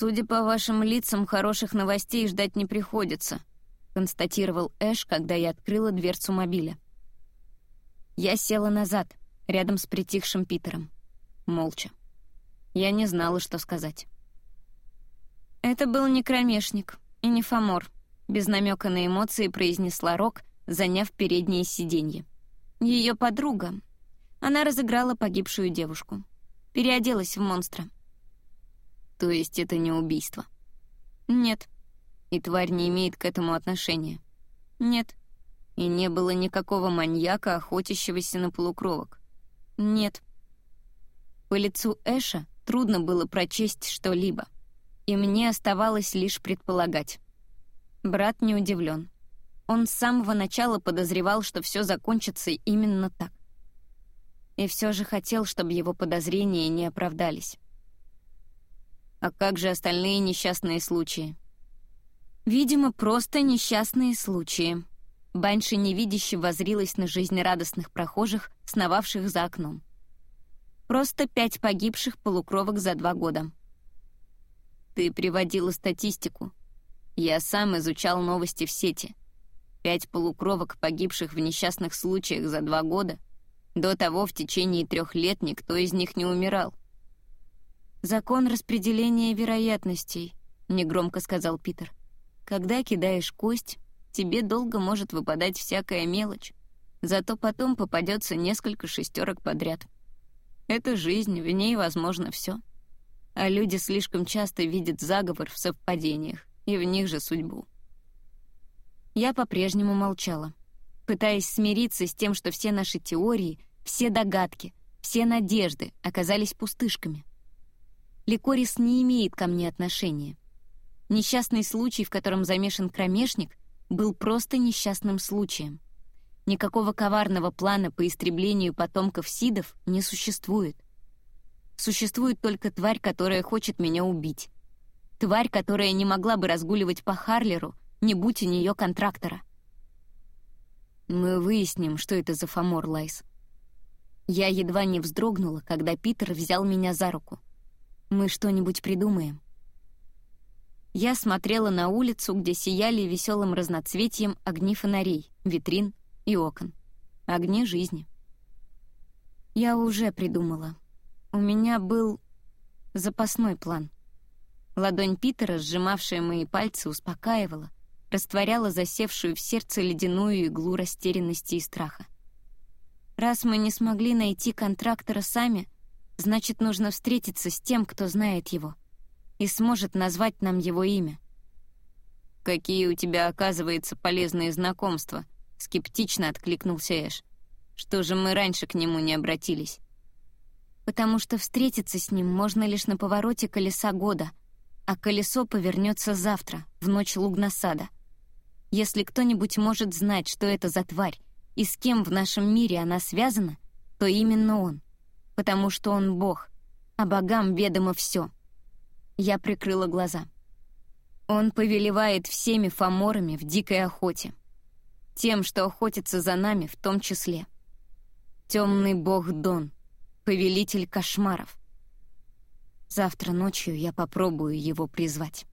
«Судя по вашим лицам, хороших новостей ждать не приходится», констатировал Эш, когда я открыла дверцу мобиля. Я села назад, рядом с притихшим Питером. Молча. Я не знала, что сказать. «Это был не кромешник и не фамор», — без намека на эмоции произнесла Рок, заняв переднее сиденье. Ее подруга. Она разыграла погибшую девушку. Переоделась в монстра. То есть это не убийство? Нет. И тварь не имеет к этому отношения? Нет. И не было никакого маньяка, охотящегося на полукровок? Нет. По лицу Эша трудно было прочесть что-либо, и мне оставалось лишь предполагать. Брат не удивлен. Он с самого начала подозревал, что все закончится именно так. И все же хотел, чтобы его подозрения не оправдались. А как же остальные несчастные случаи? Видимо, просто несчастные случаи. Банши невидяще возрилась на жизнерадостных прохожих, сновавших за окном. Просто пять погибших полукровок за два года. Ты приводила статистику. Я сам изучал новости в сети. Пять полукровок, погибших в несчастных случаях за два года. До того в течение трех лет никто из них не умирал. «Закон распределения вероятностей», — негромко сказал Питер. «Когда кидаешь кость, тебе долго может выпадать всякая мелочь, зато потом попадется несколько шестерок подряд. Это жизнь, в ней возможно все. А люди слишком часто видят заговор в совпадениях, и в них же судьбу». Я по-прежнему молчала, пытаясь смириться с тем, что все наши теории, все догадки, все надежды оказались пустышками. Ликорис не имеет ко мне отношения. Несчастный случай, в котором замешан кромешник, был просто несчастным случаем. Никакого коварного плана по истреблению потомков Сидов не существует. Существует только тварь, которая хочет меня убить. Тварь, которая не могла бы разгуливать по Харлеру, не будь у нее контрактора. Мы выясним, что это за Фомор, Лайс. Я едва не вздрогнула, когда Питер взял меня за руку. Мы что-нибудь придумаем. Я смотрела на улицу, где сияли веселым разноцветием огни фонарей, витрин и окон. Огни жизни. Я уже придумала. У меня был запасной план. Ладонь Питера, сжимавшая мои пальцы, успокаивала, растворяла засевшую в сердце ледяную иглу растерянности и страха. Раз мы не смогли найти контрактора сами — Значит, нужно встретиться с тем, кто знает его, и сможет назвать нам его имя. «Какие у тебя, оказывается, полезные знакомства», — скептично откликнулся Эш. «Что же мы раньше к нему не обратились?» «Потому что встретиться с ним можно лишь на повороте колеса года, а колесо повернется завтра, в ночь лугнасада. Если кто-нибудь может знать, что это за тварь и с кем в нашем мире она связана, то именно он» потому что он бог, а богам ведомо все. Я прикрыла глаза. Он повелевает всеми фаморами в дикой охоте. Тем, что охотится за нами в том числе. Темный бог Дон, повелитель кошмаров. Завтра ночью я попробую его призвать.